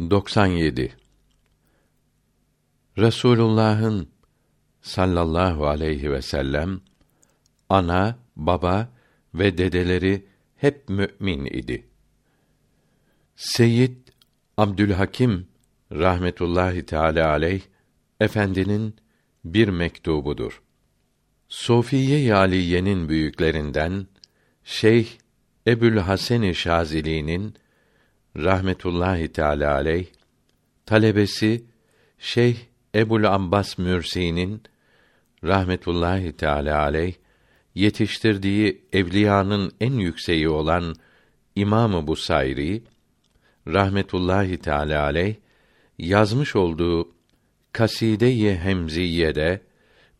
97 Resulullah'ın sallallahu aleyhi ve sellem ana, baba ve dedeleri hep mümin idi. Seyyid Abdülhakim rahmetullahi teala aleyh efendinin bir mektubudur. Sofiye Aliye'nin büyüklerinden Şeyh Ebül Hasan Şazili'nin rahmetullahi teala aleyh talebesi Şeyh Ebul Abbas Mürsi'nin rahmetullahi teala aleyh yetiştirdiği evliyanın en yükseği olan İmamı Busayri rahmetullahi teala aleyh yazmış olduğu Kaside-i Hemziye'de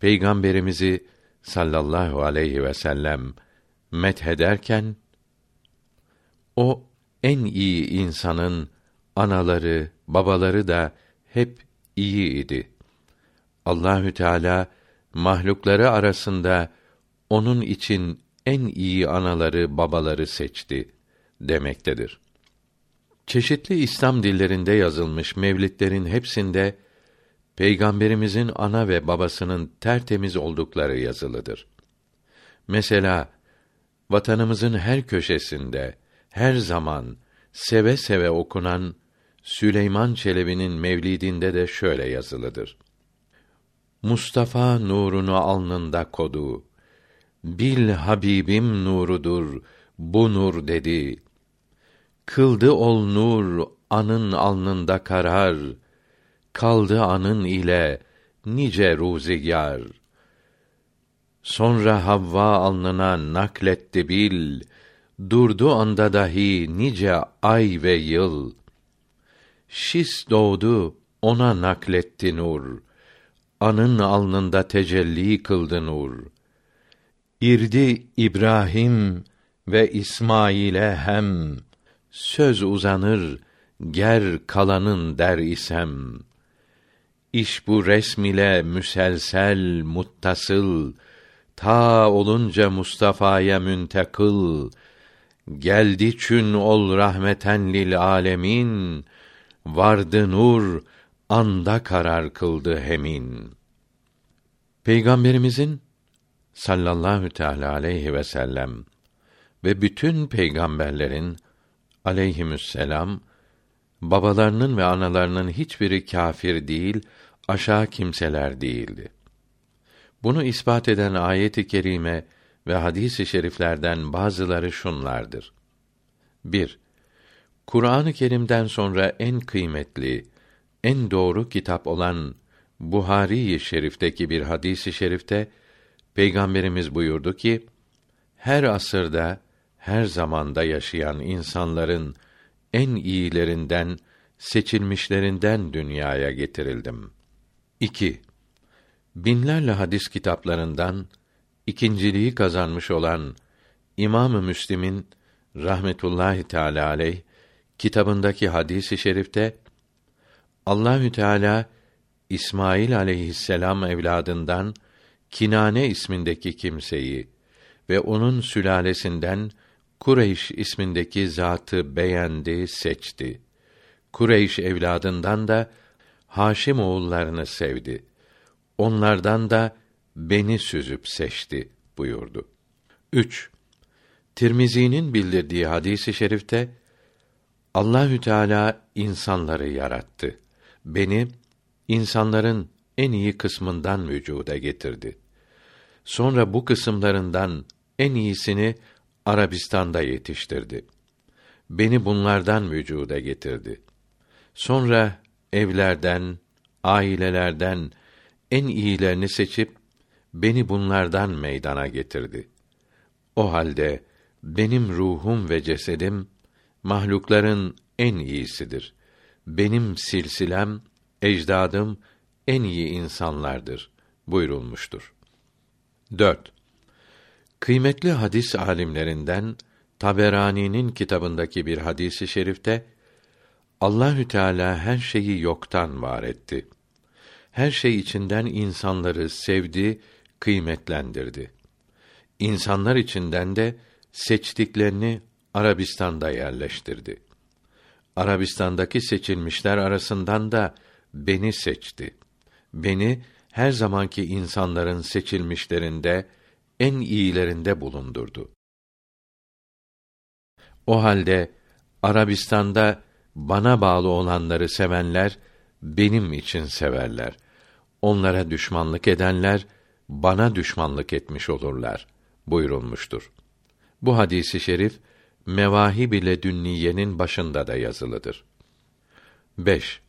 Peygamberimizi sallallahu aleyhi ve sellem methederken o en iyi insanın anaları, babaları da hep iyi idi. Allahü Teala mahlukları arasında onun için en iyi anaları, babaları seçti demektedir. Çeşitli İslam dillerinde yazılmış mevlidlerin hepsinde Peygamberimizin ana ve babasının tertemiz oldukları yazılıdır. Mesela vatanımızın her köşesinde her zaman seve seve okunan Süleyman Çelebi'nin mevlidinde de şöyle yazılıdır. Mustafa nurunu alnında kodu. Bil Habibim nurudur bu nur dedi. Kıldı ol nur anın alnında karar. Kaldı anın ile nice ruzigar. Sonra Havva alnına nakletti bil durdu anda dahi nice ay ve yıl. Şis doğdu, ona nakletti nur. Anın alnında tecelli kıldı nur. İrdi İbrahim ve İsmail'e hem söz uzanır ger kalanın der isem. İş bu resm ile müselsel muttasıl ta olunca Mustafa'ya müntekıl Geldi çün ol rahmeten lil alemin, vardı nur, anda karar kıldı hemin. Peygamberimizin sallallahu teala aleyhi ve sellem ve bütün peygamberlerin aleyhimüsselam babalarının ve analarının hiçbiri kâfir değil, aşağı kimseler değildi. Bunu ispat eden ayet-i kerime ve hadis-i şeriflerden bazıları şunlardır. 1. Kur'an-ı Kerim'den sonra en kıymetli, en doğru kitap olan Buhari-i Şerif'teki bir hadisi şerifte Peygamberimiz buyurdu ki: Her asırda, her zamanda yaşayan insanların en iyilerinden, seçilmişlerinden dünyaya getirildim. 2. Binlerle hadis kitaplarından ikinciliği kazanmış olan İmam-ı Müslim'in rahmetullahi teala aleyh kitabındaki hadisi i şerifte Allahü Teala İsmail aleyhisselam evladından Kinane ismindeki kimseyi ve onun sülalesinden Kureyş ismindeki zatı beğendi, seçti. Kureyş evladından da Haşim oğullarını sevdi. Onlardan da beni süzüp seçti buyurdu. 3. Tirmizi'nin bildirdiği hadisi i şerifte Allahü Teala insanları yarattı. Beni insanların en iyi kısmından vücuda getirdi. Sonra bu kısımlarından en iyisini Arabistan'da yetiştirdi. Beni bunlardan vücuda getirdi. Sonra evlerden, ailelerden en iyilerini seçip beni bunlardan meydana getirdi. O halde benim ruhum ve cesedim mahlukların en iyisidir. Benim silsilem, ecdadım en iyi insanlardır buyurulmuştur. 4. Kıymetli hadis alimlerinden Taberani'nin kitabındaki bir hadisi şerifte Allahü Teala her şeyi yoktan var etti. Her şey içinden insanları sevdi kıymetlendirdi. İnsanlar içinden de seçtiklerini Arabistan'da yerleştirdi. Arabistan'daki seçilmişler arasından da beni seçti. Beni her zamanki insanların seçilmişlerinde en iyilerinde bulundurdu. O halde Arabistan'da bana bağlı olanları sevenler benim için severler. Onlara düşmanlık edenler bana düşmanlık etmiş olurlar buyurulmuştur. Bu hadisi şerif Mevahib ile Dünniye'nin başında da yazılıdır. 5.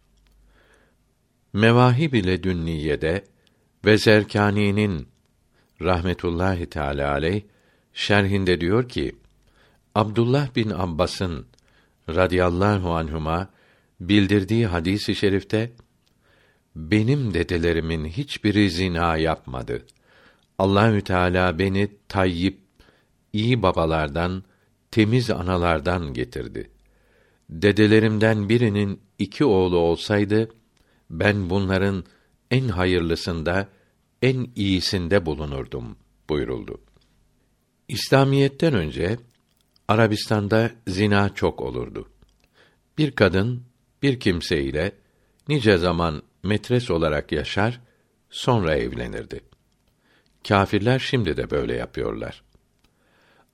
Mevahib ile Dünniye'de ve Zerkani'nin rahmetullahi teala aleyh şerhinde diyor ki Abdullah bin Abbas'ın radıyallahu anhuma bildirdiği hadisi şerifte benim dedelerimin hiçbiri zina yapmadı. Allahü Teala beni tayyip iyi babalardan, temiz analardan getirdi. Dedelerimden birinin iki oğlu olsaydı ben bunların en hayırlısında, en iyisinde bulunurdum buyuruldu. İslamiyetten önce Arabistan'da zina çok olurdu. Bir kadın bir kimse ile nice zaman metres olarak yaşar, sonra evlenirdi. Kâfirler şimdi de böyle yapıyorlar.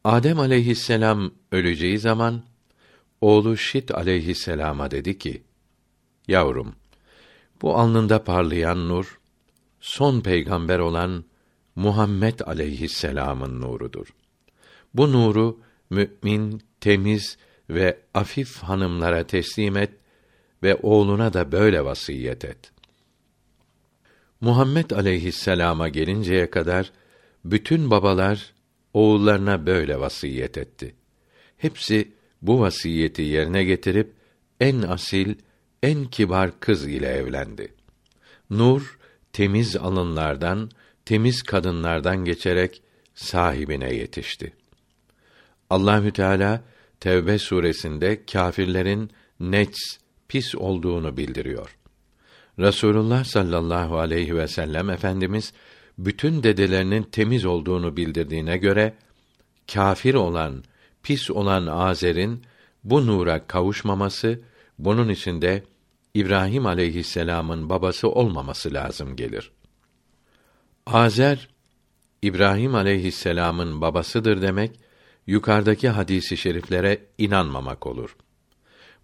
Adem aleyhisselam öleceği zaman oğlu Şit aleyhisselama dedi ki: Yavrum, bu alnında parlayan nur son peygamber olan Muhammed aleyhisselam'ın nurudur. Bu nuru mümin, temiz ve afif hanımlara teslim et ve oğluna da böyle vasiyet et. Muhammed aleyhisselama gelinceye kadar bütün babalar oğullarına böyle vasiyet etti. Hepsi bu vasiyeti yerine getirip en asil, en kibar kız ile evlendi. Nur temiz alınlardan, temiz kadınlardan geçerek sahibine yetişti. Allahü Teala Tevbe suresinde kâfirlerin nets pis olduğunu bildiriyor. Resulullah sallallahu aleyhi ve sellem efendimiz bütün dedelerinin temiz olduğunu bildirdiğine göre kâfir olan, pis olan Azer'in bu nura kavuşmaması bunun içinde İbrahim aleyhisselam'ın babası olmaması lazım gelir. Azer İbrahim aleyhisselam'ın babasıdır demek yukarıdaki hadisi şeriflere inanmamak olur.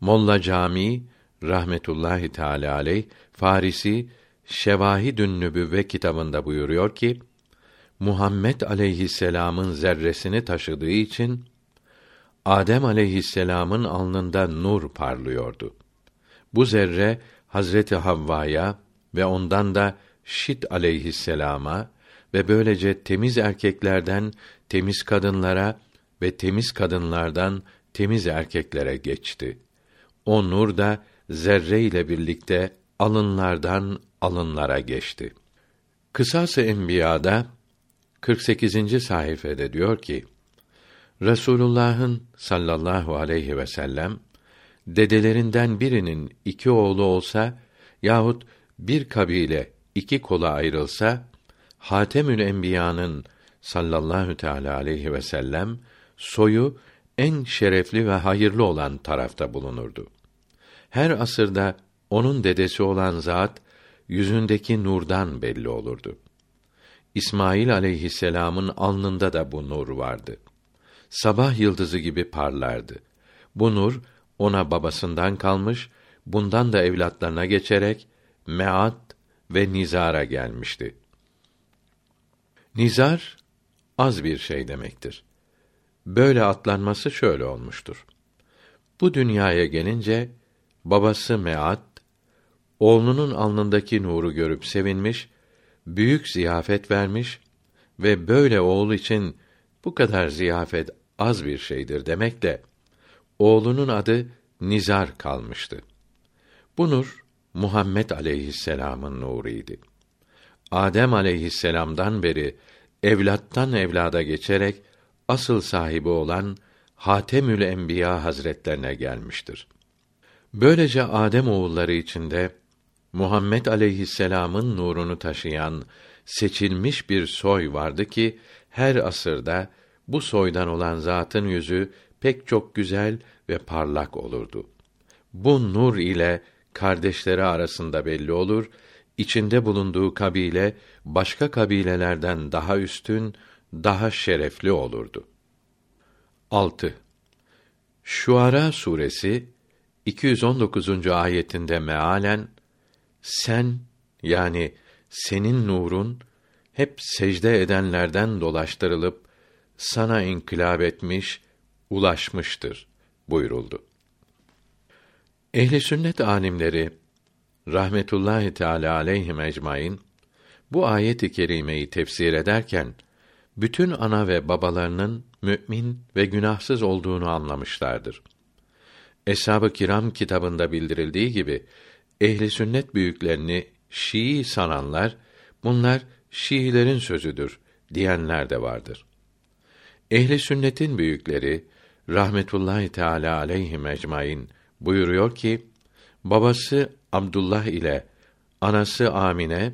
Molla Cami rahmetullahi teala aleyh Farisi Şevahidün Nübüvve kitabında buyuruyor ki Muhammed aleyhisselam'ın zerresini taşıdığı için Adem aleyhisselam'ın alnında nur parlıyordu. Bu zerre Hazreti Havva'ya ve ondan da Şit aleyhisselama ve böylece temiz erkeklerden temiz kadınlara ve temiz kadınlardan temiz erkeklere geçti. O nur da zerre ile birlikte alınlardan alınlara geçti. Kısas-ı Enbiya'da 48. sayfede diyor ki: Resulullah'ın sallallahu aleyhi ve sellem dedelerinden birinin iki oğlu olsa yahut bir kabile iki kola ayrılsa Hatemül Enbiya'nın sallallahu teala aleyhi ve sellem soyu en şerefli ve hayırlı olan tarafta bulunurdu. Her asırda onun dedesi olan zat yüzündeki nurdan belli olurdu. İsmail aleyhisselam'ın alnında da bu nur vardı. Sabah yıldızı gibi parlardı. Bu nur ona babasından kalmış, bundan da evlatlarına geçerek Meat ve Nizar'a gelmişti. Nizar az bir şey demektir. Böyle atlanması şöyle olmuştur. Bu dünyaya gelince babası Meat oğlunun alnındaki nuru görüp sevinmiş, büyük ziyafet vermiş ve böyle oğul için bu kadar ziyafet az bir şeydir demek de oğlunun adı Nizar kalmıştı. Bu nur Muhammed aleyhisselam'ın nuruydu. Adem aleyhisselam'dan beri evlattan evlada geçerek asıl sahibi olan Hatemül Enbiya Hazretlerine gelmiştir. Böylece Adem oğulları içinde Muhammed aleyhisselam'ın nurunu taşıyan seçilmiş bir soy vardı ki her asırda bu soydan olan zatın yüzü pek çok güzel ve parlak olurdu. Bu nur ile kardeşleri arasında belli olur, içinde bulunduğu kabile başka kabilelerden daha üstün, daha şerefli olurdu. 6. Şuara suresi 219. ayetinde mealen sen yani senin nurun hep secde edenlerden dolaştırılıp sana inkılap etmiş, ulaşmıştır buyuruldu. Ehli sünnet alimleri rahmetullahi teala aleyhi ecmaîn bu ayet-i kerimeyi tefsir ederken bütün ana ve babalarının mümin ve günahsız olduğunu anlamışlardır. Eshab-ı Kiram kitabında bildirildiği gibi ehli sünnet büyüklerini Şii sananlar bunlar Şiilerin sözüdür diyenler de vardır. Ehli sünnetin büyükleri rahmetullahi teala aleyhi ecmaîn buyuruyor ki babası Abdullah ile anası Amine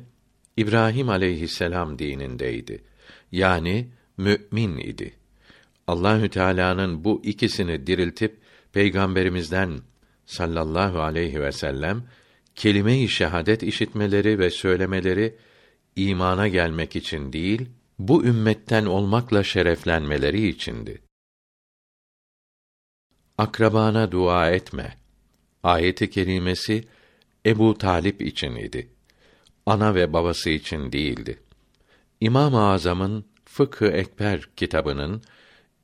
İbrahim aleyhisselam dinindeydi. Yani mümin idi. Allahü Teala'nın bu ikisini diriltip peygamberimizden sallallahu aleyhi ve sellem kelime-i şehadet işitmeleri ve söylemeleri imana gelmek için değil, bu ümmetten olmakla şereflenmeleri içindi. Akrabana dua etme. Ayeti kerimesi Ebu Talip için idi. Ana ve babası için değildi. İmam-ı Azam'ın Fıkı Ekber kitabının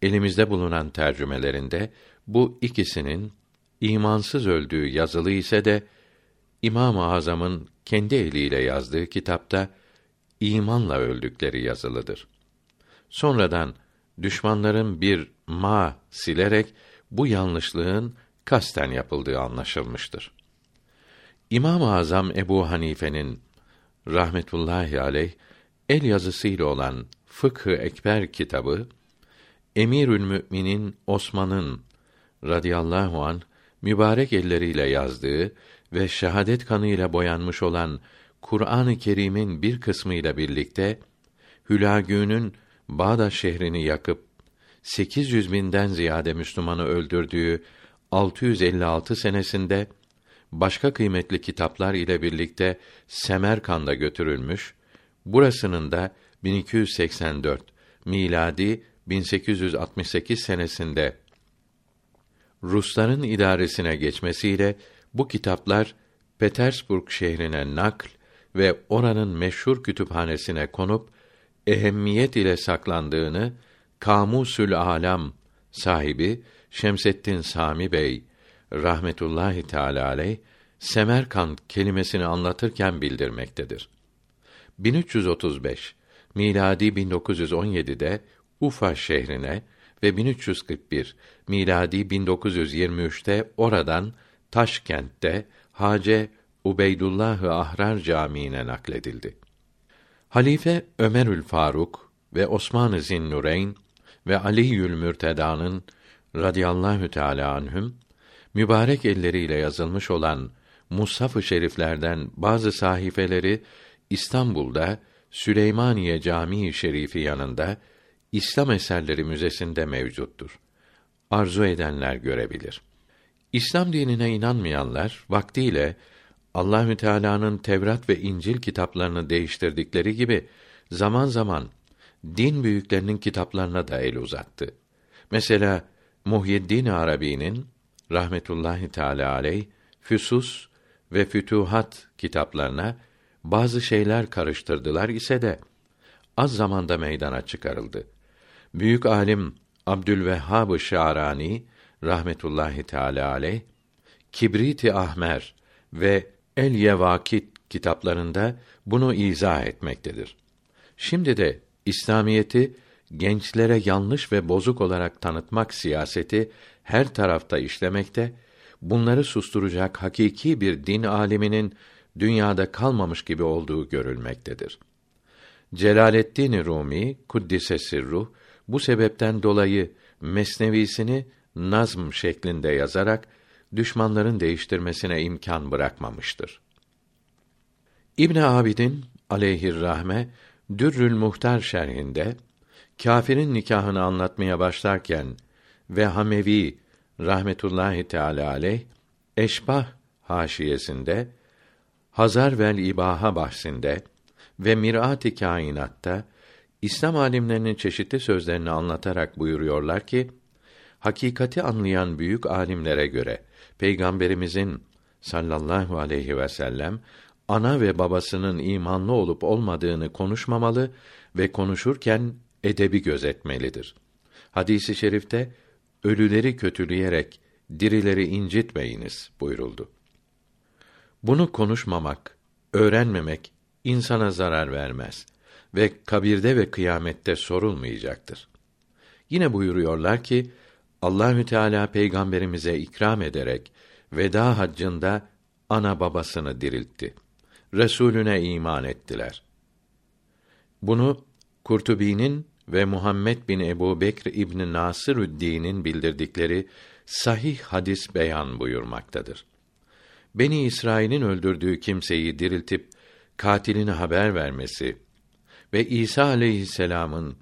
elimizde bulunan tercümelerinde bu ikisinin imansız öldüğü yazılı ise de İmam-ı Azam'ın kendi eliyle yazdığı kitapta imanla öldükleri yazılıdır. Sonradan düşmanların bir ma silerek bu yanlışlığın kasten yapıldığı anlaşılmıştır. İmam-ı Azam Ebu Hanife'nin rahmetullahi aleyh el yazısıyla olan Fıkh-ı Ekber kitabı Emirül Müminin Osman'ın radıyallahu an mübarek elleriyle yazdığı ve şehadet kanıyla boyanmış olan Kur'an-ı Kerim'in bir kısmı ile birlikte Hülagü'nün Bağdat şehrini yakıp 800 binden ziyade Müslümanı öldürdüğü 656 senesinde başka kıymetli kitaplar ile birlikte Semerkand'a götürülmüş. Burasının da 1284 miladi 1868 senesinde Rusların idaresine geçmesiyle bu kitaplar Petersburg şehrine nakl ve oranın meşhur kütüphanesine konup ehemmiyet ile saklandığını Kamusül Alam sahibi Şemseddin Sami Bey rahmetullahi teala aleyh Semerkant kelimesini anlatırken bildirmektedir. 1335 miladi 1917'de Ufa şehrine ve 1341 miladi 1923'te oradan Taşkent'te Hace Ubeydullah Ahrar Camii'ne nakledildi. Halife Ömerül Faruk ve Osman-ı Zinnureyn ve Ali'ül Mürteda'nın radıyallahu teala anhüm mübarek elleriyle yazılmış olan Mushaf-ı Şeriflerden bazı sahifeleri İstanbul'da Süleymaniye Camii Şerifi yanında İslam Eserleri Müzesinde mevcuttur. Arzu edenler görebilir. İslam dinine inanmayanlar vaktiyle Allahü Teala'nın Tevrat ve İncil kitaplarını değiştirdikleri gibi zaman zaman din büyüklerinin kitaplarına da el uzattı. Mesela Muhyiddin Arabi'nin rahmetullahi teala aleyh Füsus ve Fütuhat kitaplarına bazı şeyler karıştırdılar ise de az zamanda meydana çıkarıldı. Büyük alim Abdülvehhab-ı Şarani rahmetullahi teala aleyh Kibrit-i Ahmer ve El Yevakit kitaplarında bunu izah etmektedir. Şimdi de İslamiyeti gençlere yanlış ve bozuk olarak tanıtmak siyaseti her tarafta işlemekte, bunları susturacak hakiki bir din aliminin dünyada kalmamış gibi olduğu görülmektedir. Celaleddin Rumi kuddise sirruh bu sebepten dolayı mesnevisini nazm şeklinde yazarak düşmanların değiştirmesine imkan bırakmamıştır. İbn Abidin aleyhir rahme Dürrül Muhtar şerhinde kâfirin nikahını anlatmaya başlarken ve Hamevi rahmetullahi teala aleyh Eşbah haşiyesinde Hazar vel İbaha bahsinde ve Mirat-ı Kainat'ta İslam alimlerinin çeşitli sözlerini anlatarak buyuruyorlar ki hakikati anlayan büyük alimlere göre peygamberimizin sallallahu aleyhi ve sellem ana ve babasının imanlı olup olmadığını konuşmamalı ve konuşurken edebi gözetmelidir. Hadisi i şerifte ölüleri kötüleyerek dirileri incitmeyiniz buyuruldu. Bunu konuşmamak, öğrenmemek insana zarar vermez ve kabirde ve kıyamette sorulmayacaktır. Yine buyuruyorlar ki Allahü Teala peygamberimize ikram ederek veda haccında ana babasını diriltti. Resulüne iman ettiler. Bunu Kurtubi'nin ve Muhammed bin Ebu Bekr İbni Nasırüddin'in bildirdikleri sahih hadis beyan buyurmaktadır. Beni İsrail'in öldürdüğü kimseyi diriltip katilini haber vermesi ve İsa aleyhisselam'ın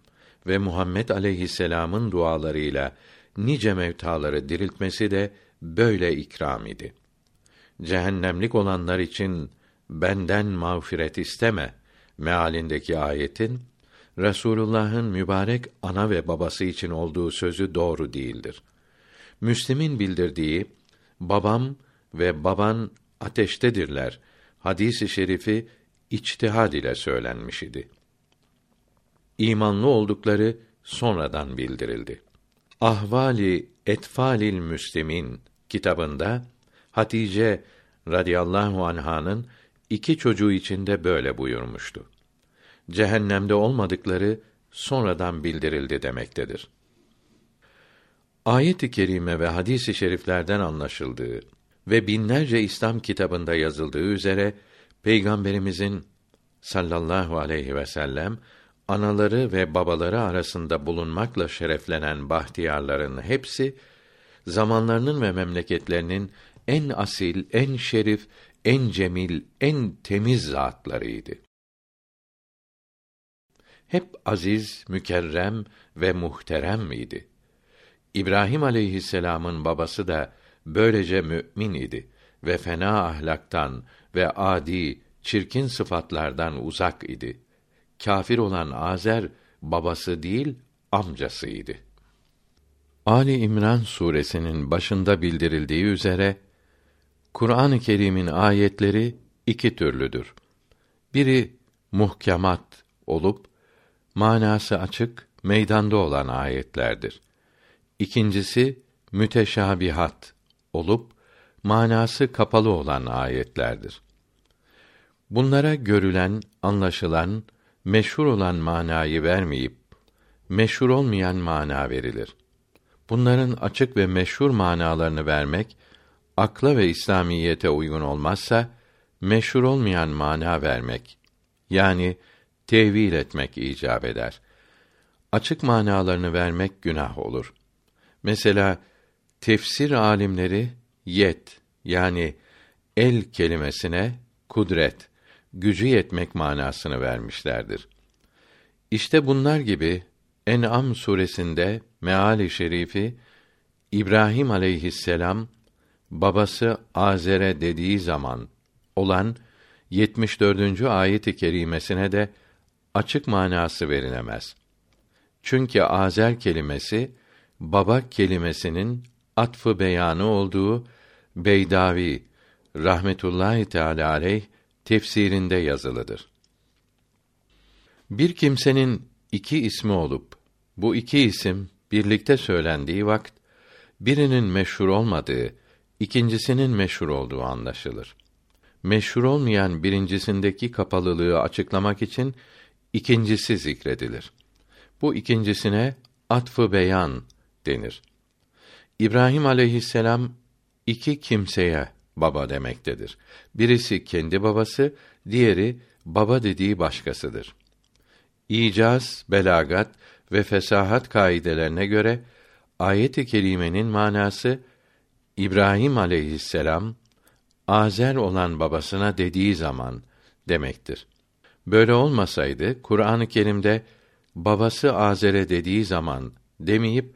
ve Muhammed aleyhisselam'ın dualarıyla nice mevtaları diriltmesi de böyle ikram idi. Cehennemlik olanlar için benden mağfiret isteme mealindeki ayetin Resulullah'ın mübarek ana ve babası için olduğu sözü doğru değildir. Müslim'in bildirdiği babam ve baban ateştedirler hadisi şerifi içtihad ile söylenmiş idi. İmanlı oldukları sonradan bildirildi. Ahvali Etfalil Müslimin kitabında Hatice radıyallahu anh'ın iki çocuğu içinde böyle buyurmuştu. Cehennemde olmadıkları sonradan bildirildi demektedir. Ayet-i kerime ve hadis-i şeriflerden anlaşıldığı ve binlerce İslam kitabında yazıldığı üzere peygamberimizin sallallahu aleyhi ve sellem anaları ve babaları arasında bulunmakla şereflenen bahtiyarların hepsi zamanlarının ve memleketlerinin en asil, en şerif, en cemil, en temiz zatlarıydı. Hep aziz, mükerrem ve muhterem miydi? İbrahim aleyhisselam'ın babası da böylece mümin idi ve fena ahlaktan ve adi, çirkin sıfatlardan uzak idi. Kafir olan Azer babası değil amcasıydı. Ali İmran suresinin başında bildirildiği üzere Kur'an-ı Kerim'in ayetleri iki türlüdür. Biri muhkemat olup manası açık, meydanda olan ayetlerdir. İkincisi müteşabihat olup manası kapalı olan ayetlerdir. Bunlara görülen, anlaşılan, meşhur olan manayı vermeyip meşhur olmayan mana verilir. Bunların açık ve meşhur manalarını vermek akla ve İslamiyete uygun olmazsa meşhur olmayan mana vermek yani tevil etmek icap eder. Açık manalarını vermek günah olur. Mesela tefsir alimleri yet yani el kelimesine kudret, gücü yetmek manasını vermişlerdir. İşte bunlar gibi En'am suresinde meali şerifi İbrahim aleyhisselam babası Azer'e dediği zaman olan 74. ayet-i kerimesine de açık manası verilemez. Çünkü Azer kelimesi baba kelimesinin atfı beyanı olduğu Beydavi rahmetullahi teala aleyh tefsirinde yazılıdır. Bir kimsenin iki ismi olup bu iki isim birlikte söylendiği vakit birinin meşhur olmadığı, ikincisinin meşhur olduğu anlaşılır. Meşhur olmayan birincisindeki kapalılığı açıklamak için ikincisi zikredilir. Bu ikincisine atfı beyan denir. İbrahim aleyhisselam iki kimseye baba demektedir. Birisi kendi babası, diğeri baba dediği başkasıdır. İcaz, belagat ve fesahat kaidelerine göre ayet-i kerimenin manası İbrahim aleyhisselam Azer olan babasına dediği zaman demektir. Böyle olmasaydı Kur'an-ı Kerim'de babası Azer'e dediği zaman demeyip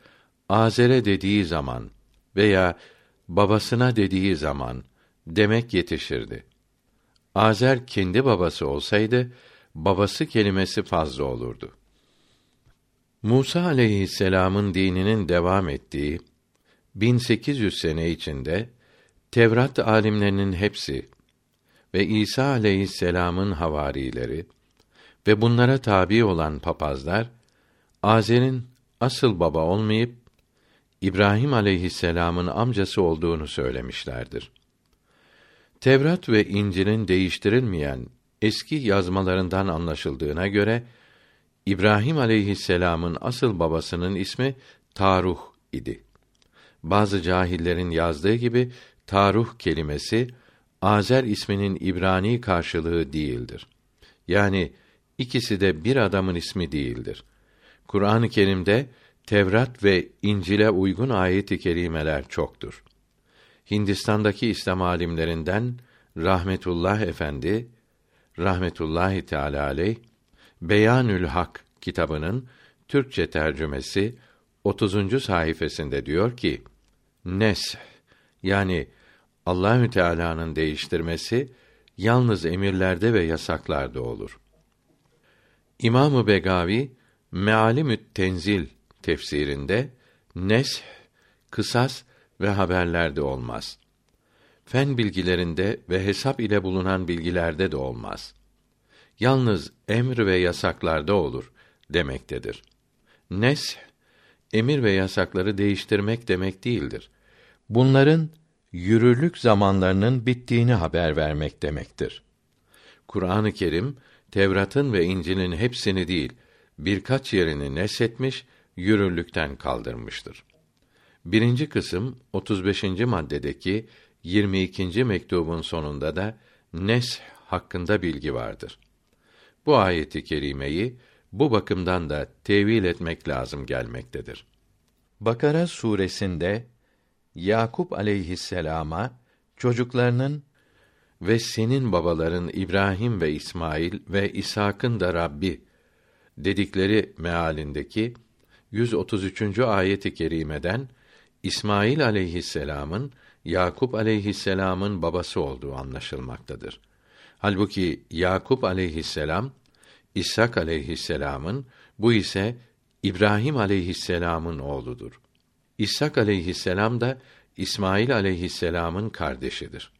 Azer'e dediği zaman veya babasına dediği zaman demek yetişirdi. Azer kendi babası olsaydı babası kelimesi fazla olurdu. Musa aleyhisselam'ın dininin devam ettiği 1800 sene içinde Tevrat alimlerinin hepsi ve İsa aleyhisselam'ın havarileri ve bunlara tabi olan papazlar Azer'in asıl baba olmayıp İbrahim aleyhisselam'ın amcası olduğunu söylemişlerdir. Tevrat ve İncil'in değiştirilmeyen eski yazmalarından anlaşıldığına göre İbrahim aleyhisselam'ın asıl babasının ismi Taruh idi. Bazı cahillerin yazdığı gibi Taruh kelimesi Azer isminin İbrani karşılığı değildir. Yani ikisi de bir adamın ismi değildir. Kur'an-ı Kerim'de Tevrat ve İncil'e uygun ayet-i kerimeler çoktur. Hindistan'daki İslam alimlerinden Rahmetullah Efendi rahmetullahi teala aleyh Beyanül Hak kitabının Türkçe tercümesi 30. sayfasında diyor ki: Nes yani Allahü Teala'nın değiştirmesi yalnız emirlerde ve yasaklarda olur. İmamı Begavi Mealimü't Tenzil tefsirinde nes kısas ve haberlerde olmaz. Fen bilgilerinde ve hesap ile bulunan bilgilerde de olmaz. Yalnız emr ve yasaklarda olur demektedir. Nes emir ve yasakları değiştirmek demek değildir. Bunların yürürlük zamanlarının bittiğini haber vermek demektir. Kur'an-ı Kerim Tevrat'ın ve İncil'in hepsini değil, birkaç yerini neshetmiş, yürürlükten kaldırmıştır. Birinci kısım 35. maddedeki 22. mektubun sonunda da nes hakkında bilgi vardır. Bu ayeti kerimeyi bu bakımdan da tevil etmek lazım gelmektedir. Bakara suresinde Yakup aleyhisselama çocuklarının ve senin babaların İbrahim ve İsmail ve İshak'ın da Rabbi dedikleri mealindeki 133. ayeti kerimeden İsmail aleyhisselam'ın Yakup aleyhisselam'ın babası olduğu anlaşılmaktadır. Halbuki Yakup aleyhisselam İshak aleyhisselam'ın bu ise İbrahim aleyhisselam'ın oğludur. İshak aleyhisselam da İsmail aleyhisselam'ın kardeşidir.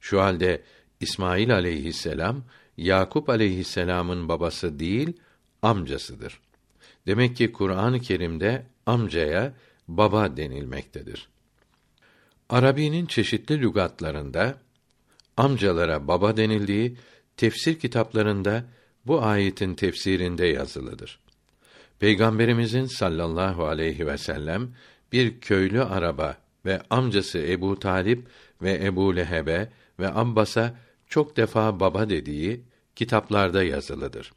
Şu halde İsmail aleyhisselam Yakup aleyhisselam'ın babası değil, amcasıdır. Demek ki Kur'an-ı Kerim'de amcaya baba denilmektedir. Arabi'nin çeşitli lügatlarında amcalara baba denildiği tefsir kitaplarında bu ayetin tefsirinde yazılıdır. Peygamberimizin sallallahu aleyhi ve sellem bir köylü araba ve amcası Ebu Talip ve Ebu Lehebe ve Abbas'a çok defa baba dediği kitaplarda yazılıdır.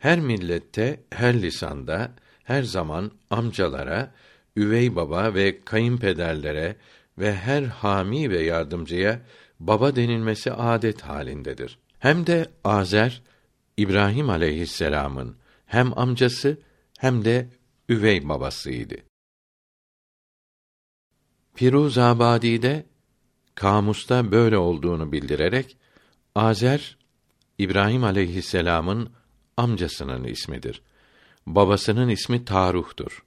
Her millette, her lisanda, her zaman amcalara, üvey baba ve kayınpederlere ve her hami ve yardımcıya baba denilmesi adet halindedir. Hem de Azer İbrahim aleyhisselam'ın hem amcası hem de üvey babasıydı. Firuzabadi'de kamusta böyle olduğunu bildirerek Azer İbrahim aleyhisselam'ın amcasının ismidir. Babasının ismi Taruh'tur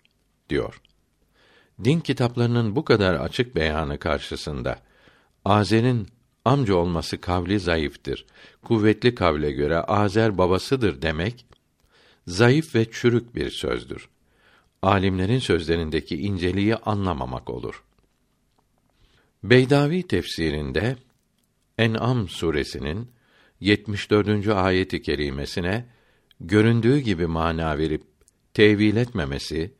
diyor. Din kitaplarının bu kadar açık beyanı karşısında Azer'in amca olması kavli zayıftır. Kuvvetli kavle göre Azer babasıdır demek zayıf ve çürük bir sözdür. Alimlerin sözlerindeki inceliği anlamamak olur. Beydavi tefsirinde En'am suresinin 74. ayeti kerimesine göründüğü gibi mana verip tevil etmemesi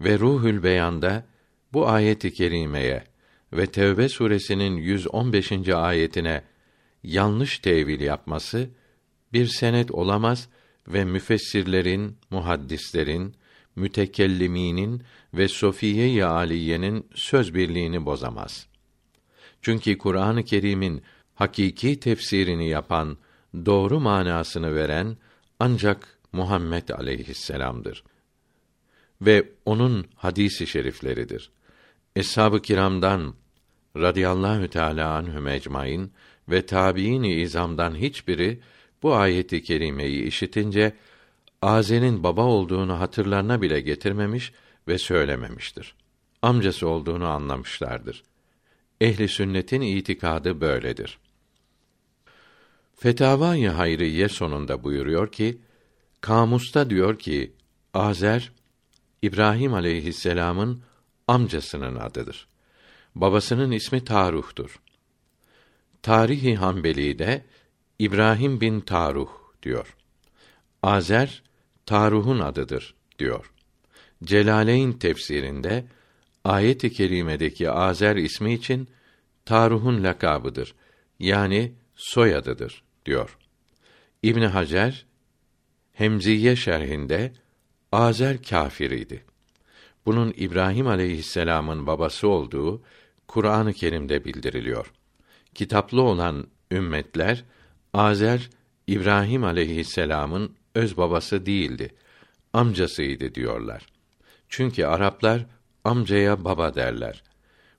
ve Ruhül Beyan'da bu ayeti kerimeye ve Tevbe suresinin 115. ayetine yanlış tevil yapması bir senet olamaz ve müfessirlerin, muhaddislerin, mütekelliminin ve Sofiye-i Aliye'nin söz birliğini bozamaz. Çünkü Kur'an-ı Kerim'in hakiki tefsirini yapan, doğru manasını veren ancak Muhammed aleyhisselam'dır ve onun hadisi şerifleridir. Eshab-ı kiramdan radıyallahu teala anhum ecmaîn ve tabiini izamdan hiçbiri bu ayeti kerimeyi işitince Azer'in baba olduğunu hatırlarına bile getirmemiş ve söylememiştir. Amcası olduğunu anlamışlardır. Ehli sünnetin itikadı böyledir. Fetavâ-i Hayriye sonunda buyuruyor ki, kamusta diyor ki, Azer, İbrahim aleyhisselamın amcasının adıdır. Babasının ismi Taruh'tur. Tarihi Hanbeli'de İbrahim bin Taruh diyor. Azer Taruh'un adıdır diyor. Celaleyn tefsirinde ayet-i kerimedeki Azer ismi için Taruh'un lakabıdır. Yani soyadıdır diyor. İbn Hacer Hemziye şerhinde Azer kâfiriydi. Bunun İbrahim aleyhisselam'ın babası olduğu Kur'an-ı Kerim'de bildiriliyor. Kitaplı olan ümmetler Azer İbrahim aleyhisselam'ın öz babası değildi, amcasıydı diyorlar. Çünkü Araplar amcaya baba derler.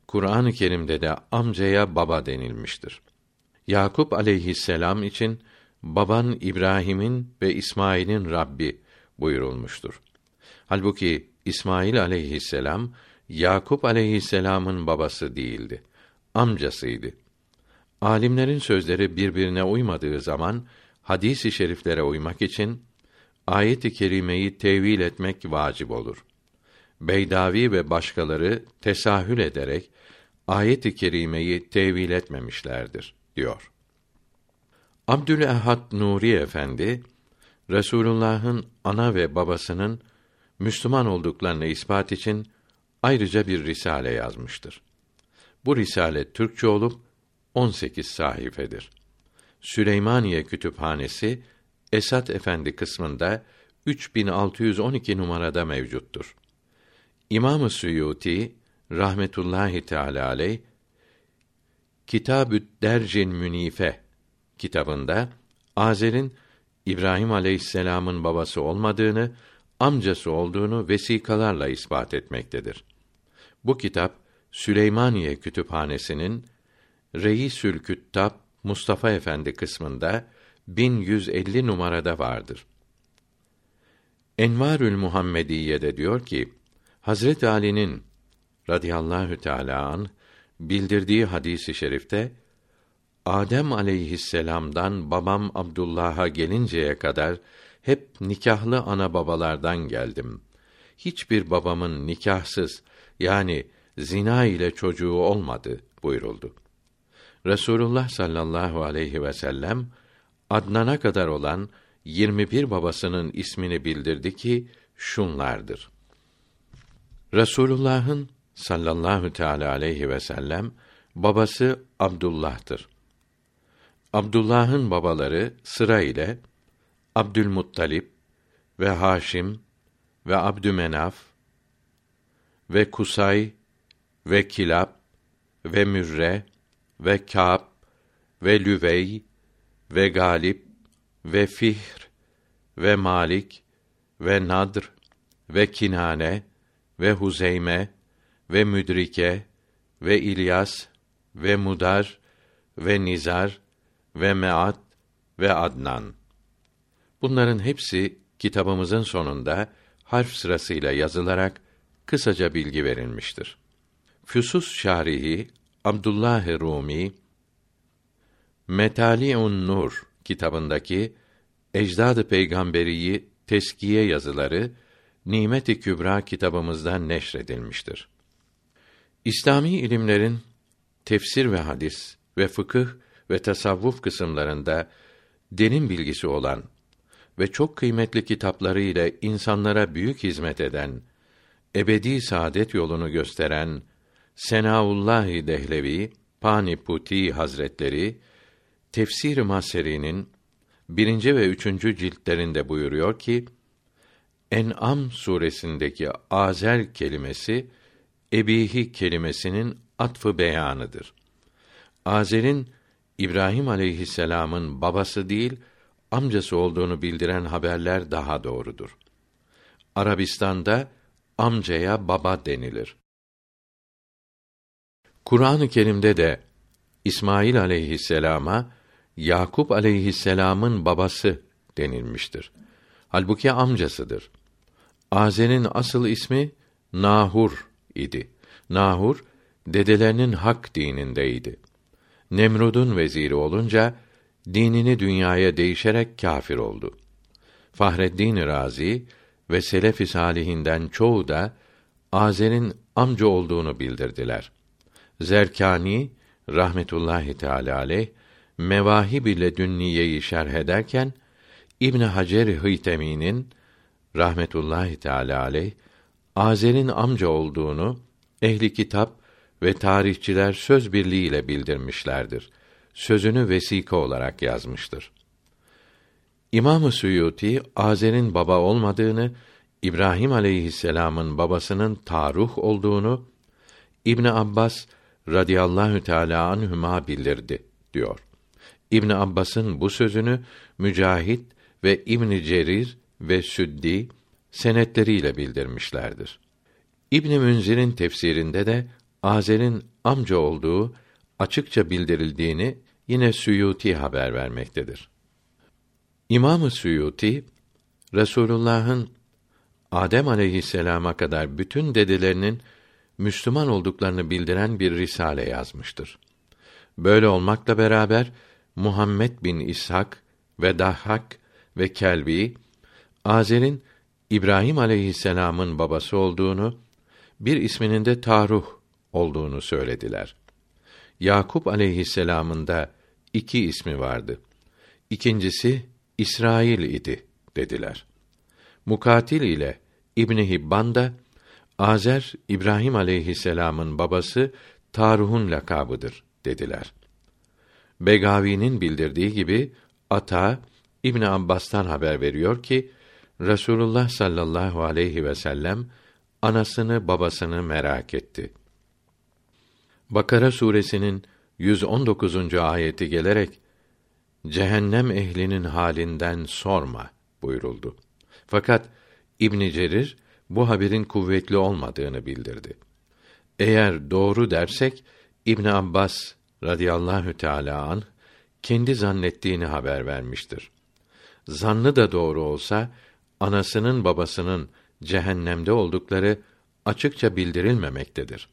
Kur'an-ı Kerim'de de amcaya baba denilmiştir. Yakup aleyhisselam için baban İbrahim'in ve İsmail'in Rabbi buyurulmuştur. Halbuki İsmail aleyhisselam Yakup aleyhisselamın babası değildi. Amcasıydı. Alimlerin sözleri birbirine uymadığı zaman hadis-i şeriflere uymak için ayet-i kerimeyi tevil etmek vacip olur. Beydavi ve başkaları tesahül ederek ayet-i kerimeyi tevil etmemişlerdir diyor. Abdülehad Nuri Efendi Resulullah'ın ana ve babasının Müslüman olduklarını ispat için ayrıca bir risale yazmıştır. Bu risale Türkçe olup 18 sayfedir. Süleymaniye Kütüphanesi Esat Efendi kısmında 3612 numarada mevcuttur. İmam-ı Suyuti rahmetullahi teala aleyh Kitabü't Dercin Münife kitabında Azer'in İbrahim aleyhisselam'ın babası olmadığını, amcası olduğunu vesikalarla ispat etmektedir. Bu kitap Süleymaniye Kütüphanesi'nin Reisül Küttab Mustafa Efendi kısmında 1150 numarada vardır. Envarül Muhammediye'de diyor ki, Hazret Ali'nin radıyallahu teâlâ an bildirdiği hadisi şerifte Adem aleyhisselam'dan babam Abdullah'a gelinceye kadar hep nikahlı ana babalardan geldim. Hiçbir babamın nikahsız yani zina ile çocuğu olmadı buyuruldu. Resulullah sallallahu aleyhi ve sellem Adnan'a kadar olan 21 babasının ismini bildirdi ki şunlardır. Resulullah'ın sallallahu teala aleyhi ve sellem babası Abdullah'tır. Abdullah'ın babaları sıra ile Abdülmuttalip ve Haşim ve Abdümenaf ve Kusay ve Kilab ve Mürre ve Kâb ve Lüvey ve Galip ve Fihr ve Malik ve Nadr ve Kinane ve Huzeyme ve Müdrike ve İlyas ve Mudar ve Nizar ve Meat ve Adnan. Bunların hepsi kitabımızın sonunda harf sırasıyla yazılarak kısaca bilgi verilmiştir. Füsus Şarihi Abdullah Rumi Metaliun Nur kitabındaki Ecdad-ı Peygamberiyi teskiye yazıları Nimet-i Kübra kitabımızda neşredilmiştir. İslami ilimlerin tefsir ve hadis ve fıkıh ve tasavvuf kısımlarında derin bilgisi olan ve çok kıymetli kitapları ile insanlara büyük hizmet eden, ebedi saadet yolunu gösteren Senaullah Dehlevi Paniputi Hazretleri Tefsir-i Maseri'nin birinci ve üçüncü ciltlerinde buyuruyor ki, En'am suresindeki azer kelimesi ebihi kelimesinin atfı beyanıdır. Azer'in İbrahim aleyhisselam'ın babası değil, amcası olduğunu bildiren haberler daha doğrudur. Arabistan'da amcaya baba denilir. Kur'an-ı Kerim'de de İsmail aleyhisselama Yakup aleyhisselamın babası denilmiştir. Halbuki amcasıdır. Azer'in asıl ismi Nahur idi. Nahur dedelerinin hak dinindeydi. Nemrud'un veziri olunca dinini dünyaya değişerek kâfir oldu. Fahreddin Razi ve selef-i salihinden çoğu da Azer'in amca olduğunu bildirdiler. Zerkani rahmetullahi teala aleyh Mevahib ile Dünniye'yi şerh ederken İbn Hacer Hıytemi'nin rahmetullahi teala aleyh Azer'in amca olduğunu ehli kitap ve tarihçiler söz birliğiyle bildirmişlerdir. Sözünü vesika olarak yazmıştır. İmam-ı Suyuti Azer'in baba olmadığını, İbrahim aleyhisselam'ın babasının Taruh olduğunu İbn Abbas radıyallahu teala anhuma bildirdi diyor. İbn Abbas'ın bu sözünü Mücahit ve İbn Cerir ve Süddi senetleriyle bildirmişlerdir. İbn Münzir'in tefsirinde de Azer'in amca olduğu açıkça bildirildiğini yine Suyuti haber vermektedir. İmam-ı Suyuti Resulullah'ın Adem aleyhisselama kadar bütün dedelerinin Müslüman olduklarını bildiren bir risale yazmıştır. Böyle olmakla beraber Muhammed bin İshak ve Dahhak ve Kelbi Azer'in İbrahim aleyhisselam'ın babası olduğunu, bir isminin de Taruh olduğunu söylediler. Yakup aleyhisselam'ın da iki ismi vardı. İkincisi İsrail idi dediler. Mukatil ile İbn Hibban da Azer İbrahim aleyhisselam'ın babası Taruh'un lakabıdır dediler. Begavi'nin bildirdiği gibi Ata İbn Abbas'tan haber veriyor ki Resulullah sallallahu aleyhi ve sellem anasını babasını merak etti. Bakara suresinin 119. ayeti gelerek cehennem ehlinin halinden sorma buyuruldu. Fakat İbn Cerir bu haberin kuvvetli olmadığını bildirdi. Eğer doğru dersek İbn Abbas radıyallahu teala an kendi zannettiğini haber vermiştir. Zannı da doğru olsa anasının babasının cehennemde oldukları açıkça bildirilmemektedir.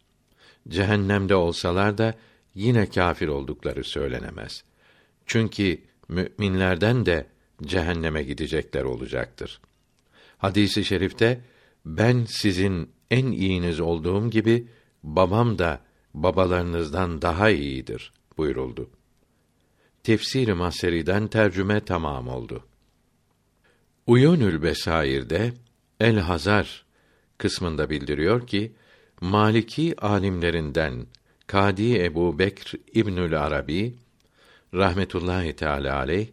Cehennemde olsalar da yine kâfir oldukları söylenemez. Çünkü müminlerden de cehenneme gidecekler olacaktır. Hadisi şerifte ben sizin en iyiniz olduğum gibi babam da babalarınızdan daha iyidir buyuruldu. Tefsir-i Maseri'den tercüme tamam oldu. Uyunül Besair'de El Hazar kısmında bildiriyor ki Maliki alimlerinden Kadi Ebu Bekr İbnül Arabi rahmetullahi teala aleyh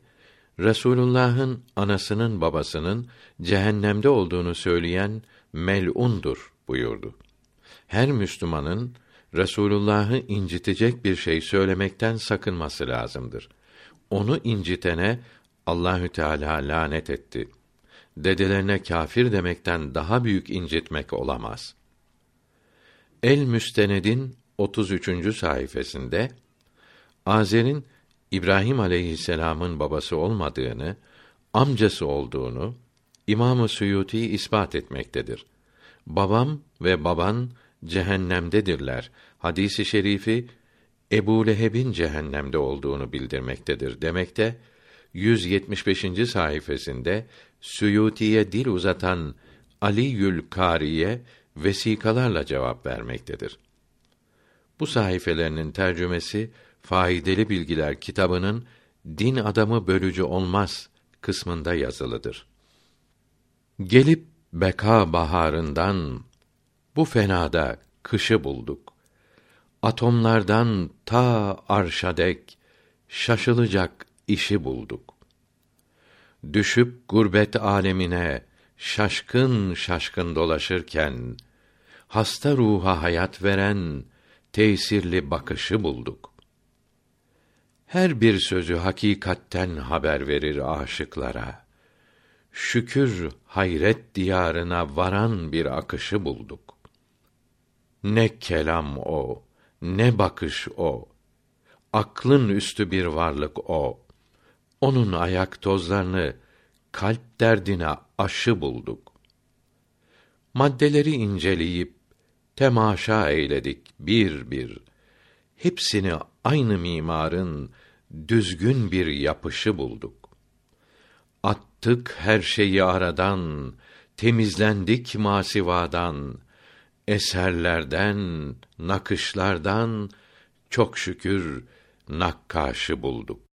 Resulullah'ın anasının babasının cehennemde olduğunu söyleyen mel'undur buyurdu. Her Müslümanın Resulullah'ı incitecek bir şey söylemekten sakınması lazımdır. Onu incitene Allahü Teala lanet etti. Dedelerine kâfir demekten daha büyük incitmek olamaz. El Müstened'in 33. sayfasında Azer'in İbrahim aleyhisselam'ın babası olmadığını, amcası olduğunu İmam-ı Suyuti ispat etmektedir. Babam ve baban cehennemdedirler. Hadisi şerifi Ebu Leheb'in cehennemde olduğunu bildirmektedir demekte. 175. sayfasında Suyuti'ye dil uzatan Ali Yül Kariye vesikalarla cevap vermektedir. Bu sayfelerinin tercümesi Faydalı Bilgiler kitabının Din adamı bölücü olmaz kısmında yazılıdır. Gelip beka baharından bu fenada kışı bulduk. Atomlardan ta arşadek şaşılacak işi bulduk. Düşüp gurbet alemine şaşkın şaşkın dolaşırken hasta ruha hayat veren tesirli bakışı bulduk. Her bir sözü hakikatten haber verir aşıklara. Şükür hayret diyarına varan bir akışı bulduk. Ne kelam o, Ne bakış o. Aklın üstü bir varlık o. Onun ayak tozlarını kalp derdine aşı bulduk. Maddeleri inceleyip temaşa eyledik bir bir. Hepsini aynı mimarın düzgün bir yapışı bulduk. Attık her şeyi aradan, temizlendik masivadan, eserlerden, nakışlardan çok şükür nakkaşı bulduk.